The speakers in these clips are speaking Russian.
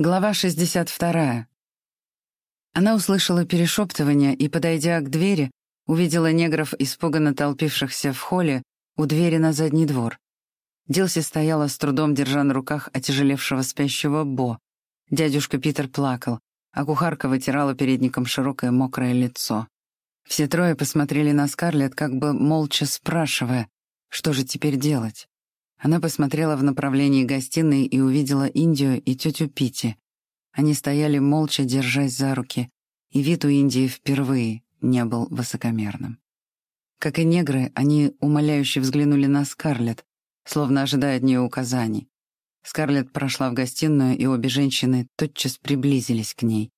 Глава 62. Она услышала перешептывание и, подойдя к двери, увидела негров, испуганно толпившихся в холле у двери на задний двор. Дилси стояла с трудом, держа на руках отяжелевшего спящего Бо. Дядюшка Питер плакал, а кухарка вытирала передником широкое мокрое лицо. Все трое посмотрели на Скарлетт, как бы молча спрашивая, что же теперь делать. Она посмотрела в направлении гостиной и увидела Индию и тетю Пити. Они стояли молча, держась за руки, и вид у Индии впервые не был высокомерным. Как и негры, они умоляюще взглянули на Скарлетт, словно ожидая от нее указаний. Скарлетт прошла в гостиную, и обе женщины тотчас приблизились к ней.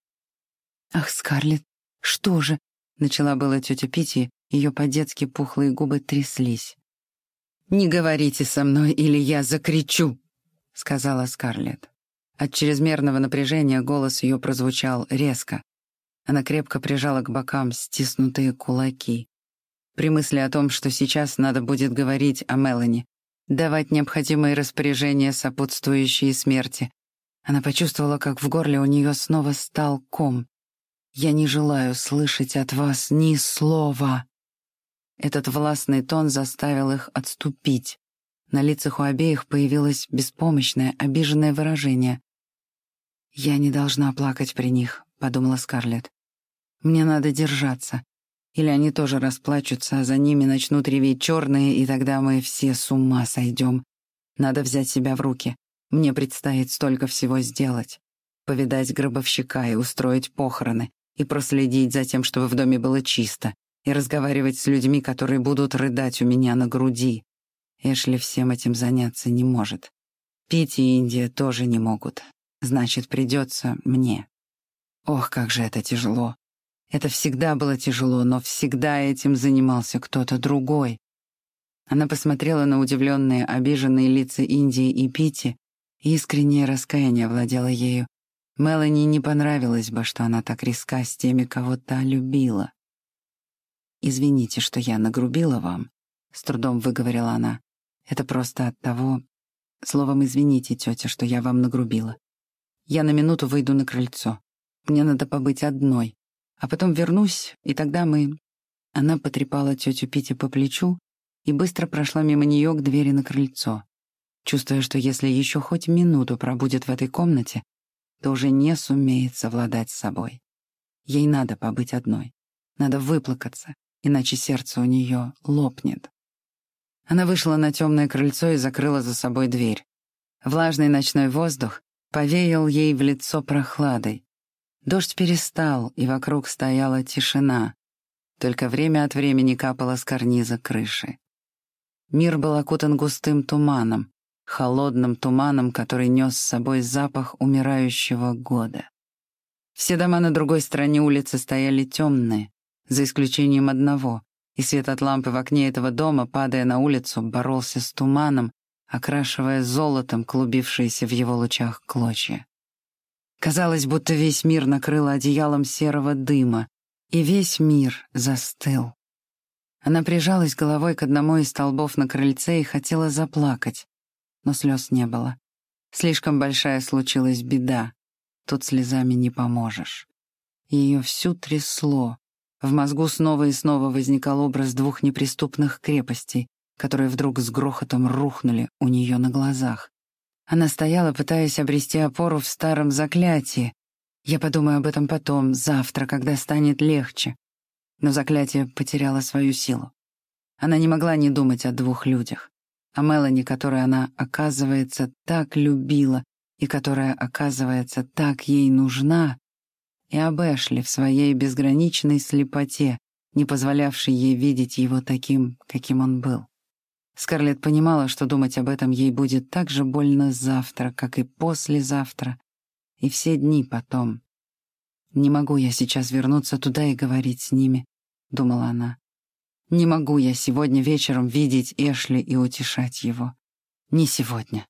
«Ах, Скарлетт, что же?» — начала была тетя Пити, ее по-детски пухлые губы тряслись. «Не говорите со мной, или я закричу», — сказала Скарлетт. От чрезмерного напряжения голос ее прозвучал резко. Она крепко прижала к бокам стиснутые кулаки. При мысли о том, что сейчас надо будет говорить о Мелани, давать необходимые распоряжения, сопутствующие смерти, она почувствовала, как в горле у нее снова стал ком. «Я не желаю слышать от вас ни слова», этот властный тон заставил их отступить. На лицах у обеих появилось беспомощное, обиженное выражение. «Я не должна плакать при них», — подумала Скарлетт. «Мне надо держаться. Или они тоже расплачутся, а за ними начнут реветь черные, и тогда мы все с ума сойдем. Надо взять себя в руки. Мне предстоит столько всего сделать. Повидать гробовщика и устроить похороны, и проследить за тем, чтобы в доме было чисто, и разговаривать с людьми, которые будут рыдать у меня на груди. Эшли всем этим заняться не может. Пить и Индия тоже не могут. Значит, придется мне. Ох, как же это тяжело. Это всегда было тяжело, но всегда этим занимался кто-то другой. Она посмотрела на удивленные, обиженные лица Индии и Пити, искреннее раскаяние владело ею. Мелани не понравилось бы, что она так риска с теми, кого та любила. «Извините, что я нагрубила вам», — с трудом выговорила она. «Это просто от того... Словом, извините, тетя, что я вам нагрубила. Я на минуту выйду на крыльцо. Мне надо побыть одной. А потом вернусь, и тогда мы...» Она потрепала тетю Пити по плечу и быстро прошла мимо нее к двери на крыльцо, чувствуя, что если еще хоть минуту пробудет в этой комнате, то уже не сумеет совладать с собой. Ей надо побыть одной. Надо выплакаться, иначе сердце у нее лопнет. Она вышла на темное крыльцо и закрыла за собой дверь. Влажный ночной воздух повеял ей в лицо прохладой. Дождь перестал, и вокруг стояла тишина. Только время от времени капало с карниза крыши. Мир был окутан густым туманом, холодным туманом, который нес с собой запах умирающего года. Все дома на другой стороне улицы стояли темные, за исключением одного, и свет от лампы в окне этого дома, падая на улицу, боролся с туманом, окрашивая золотом клубившиеся в его лучах клочья. Казалось, будто весь мир накрыло одеялом серого дыма, и весь мир застыл. Она прижалась головой к одному из столбов на крыльце и хотела заплакать, но слез не было. Слишком большая случилась беда, тут слезами не поможешь. Ее всю трясло, в мозгу снова и снова возникал образ двух неприступных крепостей, которые вдруг с грохотом рухнули у нее на глазах. Она стояла, пытаясь обрести опору в старом заклятии. Я подумаю об этом потом, завтра, когда станет легче. Но заклятие потеряло свою силу. Она не могла не думать о двух людях. О Мелани, которую она, оказывается, так любила и которая, оказывается, так ей нужна, и об Эшли в своей безграничной слепоте, не позволявшей ей видеть его таким, каким он был. Скарлетт понимала, что думать об этом ей будет так же больно завтра, как и послезавтра, и все дни потом. «Не могу я сейчас вернуться туда и говорить с ними», — думала она. «Не могу я сегодня вечером видеть Эшли и утешать его. Не сегодня.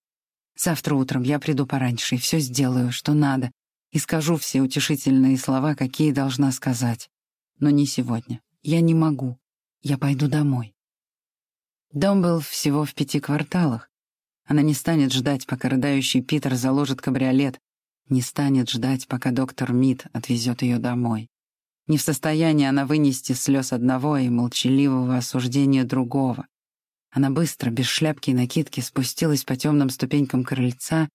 Завтра утром я приду пораньше и все сделаю, что надо, и скажу все утешительные слова, какие должна сказать. Но не сегодня. Я не могу. Я пойду домой. Дом был всего в пяти кварталах. Она не станет ждать, пока рыдающий Питер заложит кабриолет, не станет ждать, пока доктор Мид отвезет ее домой. Не в состоянии она вынести слез одного и молчаливого осуждения другого. Она быстро, без шляпки и накидки, спустилась по темным ступенькам крыльца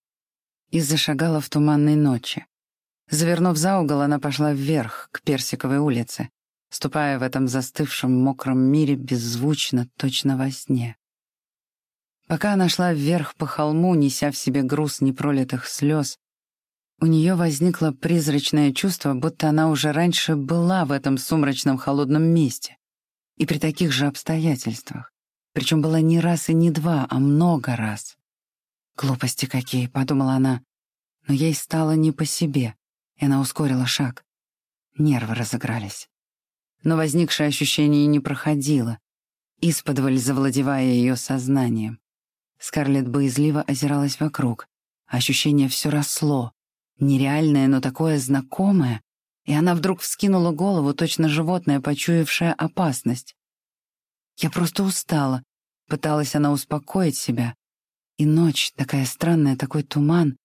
и зашагала в туманной ночи. Завернув за угол, она пошла вверх, к Персиковой улице, ступая в этом застывшем мокром мире беззвучно, точно во сне. Пока она шла вверх по холму, неся в себе груз непролитых слез, у нее возникло призрачное чувство, будто она уже раньше была в этом сумрачном холодном месте. И при таких же обстоятельствах. Причем была не раз и не два, а много раз. «Глупости какие», — подумала она. Но ей стало не по себе, и она ускорила шаг. Нервы разыгрались. Но возникшее ощущение не проходило, исподволь завладевая ее сознанием. Скарлетт боязливо озиралась вокруг. Ощущение все росло, нереальное, но такое знакомое, и она вдруг вскинула голову, точно животное, почуявшее опасность. «Я просто устала», — пыталась она успокоить себя. И ночь, такая странная, такой туман.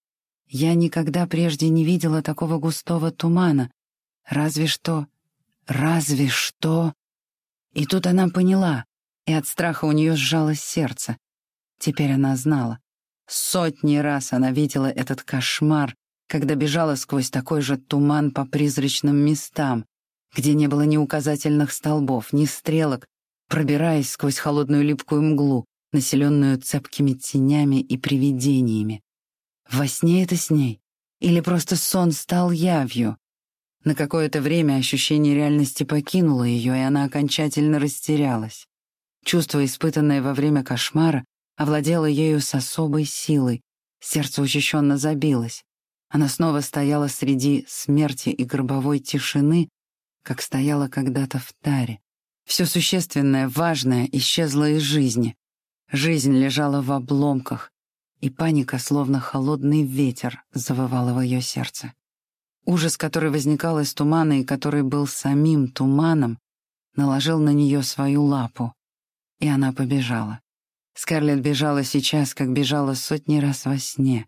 Я никогда прежде не видела такого густого тумана. Разве что... Разве что... И тут она поняла, и от страха у нее сжалось сердце. Теперь она знала. Сотни раз она видела этот кошмар, когда бежала сквозь такой же туман по призрачным местам, где не было ни указательных столбов, ни стрелок, пробираясь сквозь холодную липкую мглу, населенную цепкими тенями и привидениями. Во сне это с ней? Или просто сон стал явью? На какое-то время ощущение реальности покинуло ее, и она окончательно растерялась. Чувство, испытанное во время кошмара, овладело ею с особой силой. Сердце учащенно забилось. Она снова стояла среди смерти и гробовой тишины, как стояла когда-то в таре. Все существенное, важное исчезло из жизни. Жизнь лежала в обломках, и паника, словно холодный ветер, завывала в ее сердце. Ужас, который возникал из тумана и который был самим туманом, наложил на нее свою лапу, и она побежала. Скарлетт бежала сейчас, как бежала сотни раз во сне.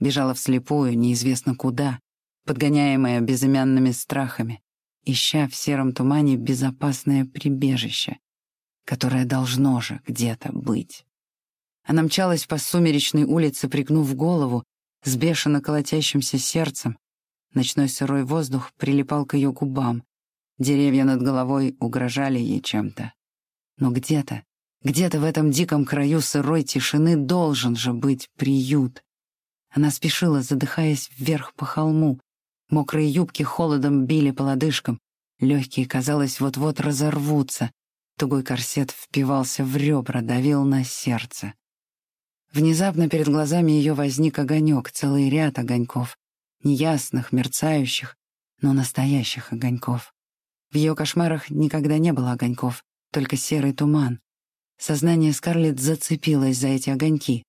Бежала вслепую, неизвестно куда, подгоняемая безымянными страхами, ища в сером тумане безопасное прибежище, которое должно же где-то быть. Она мчалась по сумеречной улице, пригнув голову, с бешено колотящимся сердцем. Ночной сырой воздух прилипал к ее губам. Деревья над головой угрожали ей чем-то. Но где-то, где-то в этом диком краю сырой тишины должен же быть приют. Она спешила, задыхаясь вверх по холму. Мокрые юбки холодом били по лодыжкам. Легкие, казалось, вот-вот разорвутся. Тугой корсет впивался в ребра, давил на сердце. Внезапно перед глазами ее возник огонек, целый ряд огоньков. Неясных, мерцающих, но настоящих огоньков. В ее кошмарах никогда не было огоньков, только серый туман. Сознание Скарлетт зацепилось за эти огоньки.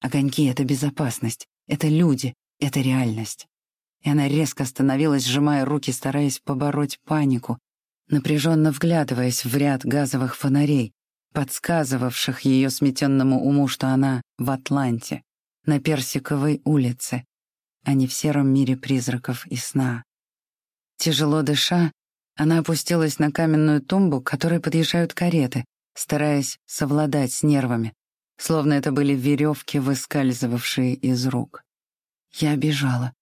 Огоньки — это безопасность. Это люди, это реальность. И она резко остановилась, сжимая руки, стараясь побороть панику, напряженно вглядываясь в ряд газовых фонарей, подсказывавших ее сметенному уму, что она в Атланте, на Персиковой улице, а не в сером мире призраков и сна. Тяжело дыша, она опустилась на каменную тумбу, к которой подъезжают кареты, стараясь совладать с нервами, словно это были веревки, выскальзывавшие из рук. Я бежала.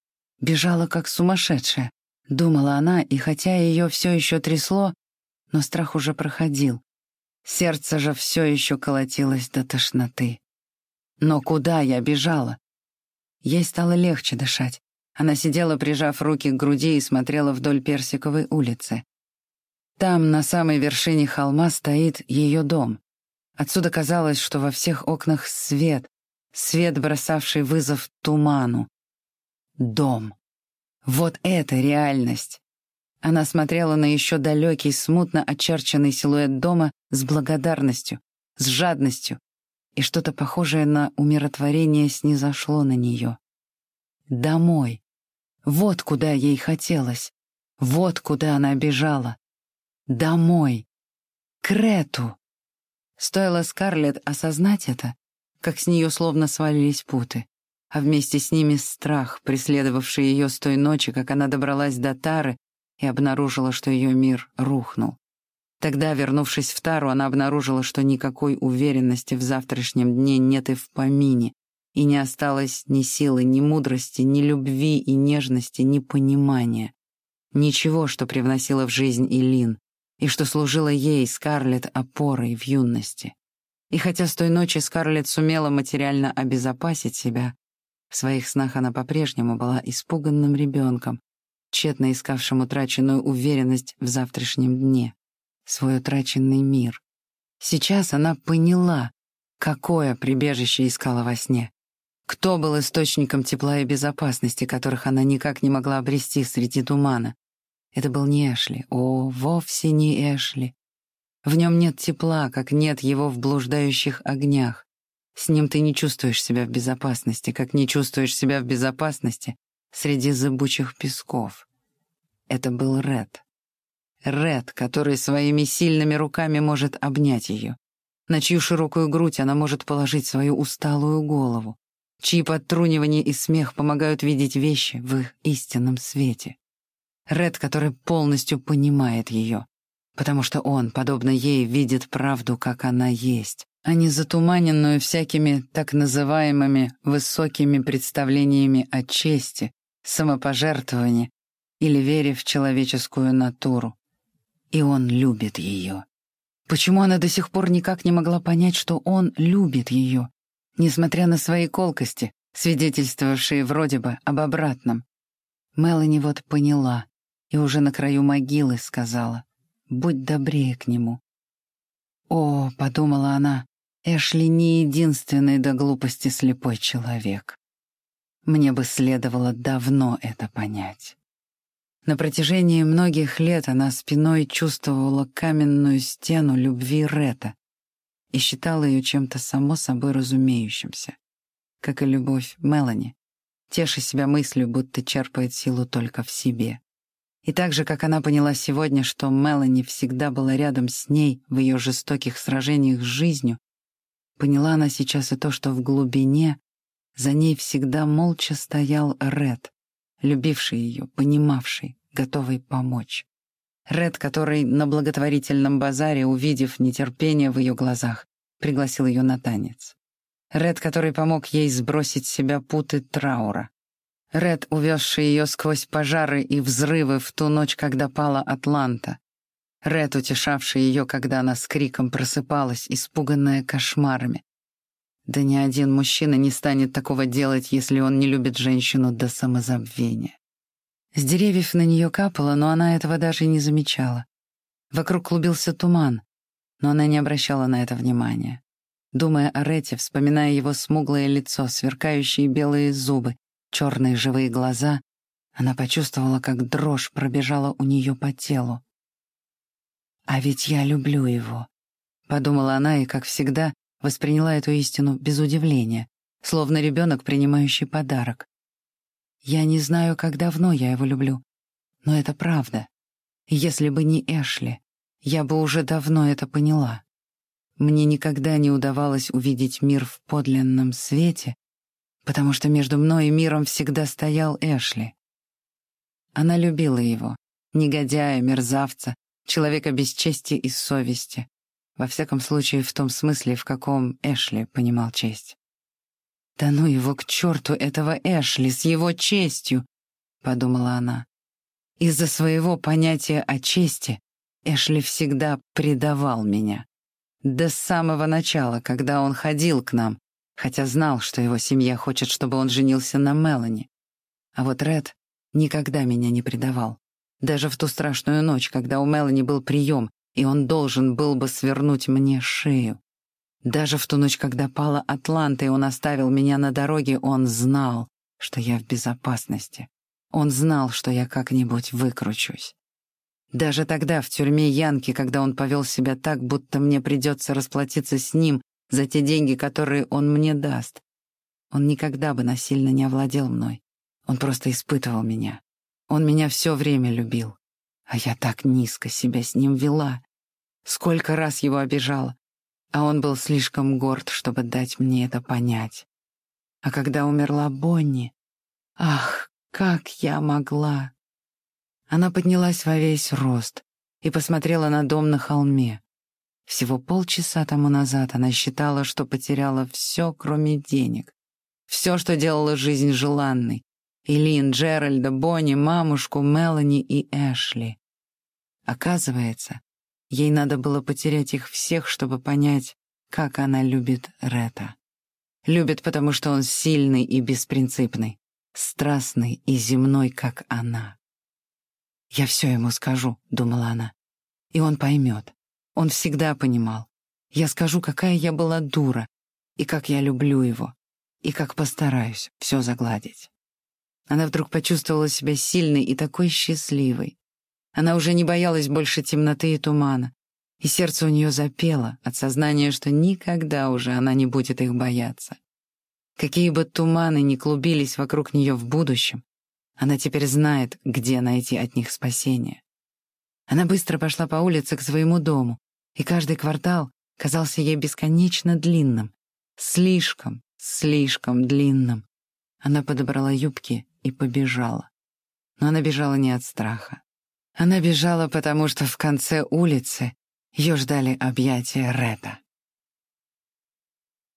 Бежала, как сумасшедшая. Думала она, и хотя ее все еще трясло, но страх уже проходил. Сердце же все еще колотилось до тошноты. Но куда я бежала? Ей стало легче дышать. Она сидела, прижав руки к груди и смотрела вдоль Персиковой улицы. Там, на самой вершине холма, стоит ее дом. Отсюда казалось, что во всех окнах свет, свет, бросавший вызов туману. Дом. Вот это реальность. Она смотрела на еще далекий, смутно очерченный силуэт дома с благодарностью, с жадностью, и что-то похожее на умиротворение снизошло на нее. Домой. Вот куда ей хотелось. Вот куда она бежала. Домой. Крету. Стоило Скарлетт осознать это, как с нее словно свалились путы. а вместе с ними страх, преследовавший ее с той ночи, как она добралась до Тары и обнаружила, что ее мир рухнул. Тогда, вернувшись в Тару, она обнаружила, что никакой уверенности в завтрашнем дне нет и в помине, и не осталось ни силы, ни мудрости, ни любви и нежности, ни понимания. Ничего, что привносило в жизнь Илин, и что служило ей, Скарлетт, опорой в юности. И хотя с той ночи Скарлетт сумела материально обезопасить себя, в своих снах она по-прежнему была испуганным ребенком, тщетно искавшим утраченную уверенность в завтрашнем дне, свой утраченный мир. Сейчас она поняла, какое прибежище искала во сне. Кто был источником тепла и безопасности, которых она никак не могла обрести среди тумана? Это был не Эшли. О, вовсе не Эшли. В нем нет тепла, как нет его в блуждающих огнях. С ним ты не чувствуешь себя в безопасности, как не чувствуешь себя в безопасности среди зыбучих песков. Это был Ред. Ред, который своими сильными руками может обнять ее, на чью широкую грудь она может положить свою усталую голову, чьи подтрунивания и смех помогают видеть вещи в их истинном свете. Ред, который полностью понимает ее, потому что он, подобно ей, видит правду, как она есть, а не затуманенную всякими так называемыми высокими представлениями о чести, самопожертвовании или вере в человеческую натуру. И он любит ее. Почему она до сих пор никак не могла понять, что он любит ее, несмотря на свои колкости, свидетельствовавшие вроде бы об обратном. Мелани вот поняла и уже на краю могилы сказала, «Будь добрее к нему». «О», — подумала она, — «Эшли не единственный до глупости слепой человек. Мне бы следовало давно это понять». На протяжении многих лет она спиной чувствовала каменную стену любви Рета, и считала ее чем-то само собой разумеющимся, как и любовь Мелани, теша себя мыслью, будто черпает силу только в себе. И так же, как она поняла сегодня, что Мелани всегда была рядом с ней в ее жестоких сражениях с жизнью, поняла она сейчас и то, что в глубине за ней всегда молча стоял Ред, любивший ее, понимавший, готовый помочь. Ред, который на благотворительном базаре, увидев нетерпение в ее глазах, пригласил ее на танец. Ред, который помог ей сбросить с себя путы траура. Ред, увезший ее сквозь пожары и взрывы в ту ночь, когда пала Атланта. Ред, утешавший ее, когда она с криком просыпалась, испуганная кошмарами. Да ни один мужчина не станет такого делать, если он не любит женщину до самозабвения. С деревьев на нее капало, но она этого даже не замечала. Вокруг клубился туман, но она не обращала на это внимания. Думая о Рете, вспоминая его смуглое лицо, сверкающие белые зубы, черные живые глаза, она почувствовала, как дрожь пробежала у нее по телу. «А ведь я люблю его», — подумала она и, как всегда, восприняла эту истину без удивления, словно ребенок, принимающий подарок. Я не знаю, как давно я его люблю, но это правда. Если бы не Эшли, я бы уже давно это поняла. Мне никогда не удавалось увидеть мир в подлинном свете, потому что между мной и миром всегда стоял Эшли. Она любила его, негодяя, мерзавца, человека без чести и совести. Во всяком случае, в том смысле, в каком Эшли понимал честь. «Да ну его к черту, этого Эшли, с его честью!» — подумала она. «Из-за своего понятия о чести Эшли всегда предавал меня. До самого начала, когда он ходил к нам, хотя знал, что его семья хочет, чтобы он женился на Мелани. А вот Ред никогда меня не предавал. Даже в ту страшную ночь, когда у Мелани был прием, и он должен был бы свернуть мне шею. Даже в ту ночь, когда пала Атланта, и он оставил меня на дороге, он знал, что я в безопасности. Он знал, что я как-нибудь выкручусь. Даже тогда, в тюрьме Янки, когда он повел себя так, будто мне придется расплатиться с ним за те деньги, которые он мне даст, он никогда бы насильно не овладел мной. Он просто испытывал меня. Он меня все время любил. А я так низко себя с ним вела. Сколько раз его обижала, а он был слишком горд, чтобы дать мне это понять. А когда умерла Бонни... Ах, как я могла! Она поднялась во весь рост и посмотрела на дом на холме. Всего полчаса тому назад она считала, что потеряла все, кроме денег. Все, что делало жизнь желанной. Илин, Джеральда, Бонни, мамушку, Мелани и Эшли. Оказывается, ей надо было потерять их всех, чтобы понять, как она любит Рета. Любит, потому что он сильный и беспринципный, страстный и земной, как она. «Я все ему скажу», — думала она, — «и он поймет. Он всегда понимал. Я скажу, какая я была дура, и как я люблю его, и как постараюсь все загладить». Она вдруг почувствовала себя сильной и такой счастливой. Она уже не боялась больше темноты и тумана, и сердце у нее запело от сознания, что никогда уже она не будет их бояться. Какие бы туманы ни клубились вокруг нее в будущем, она теперь знает, где найти от них спасение. Она быстро пошла по улице к своему дому, и каждый квартал казался ей бесконечно длинным, слишком, слишком длинным. Она подобрала юбки и побежала. Но она бежала не от страха. Она бежала, потому что в конце улицы ее ждали объятия Рета.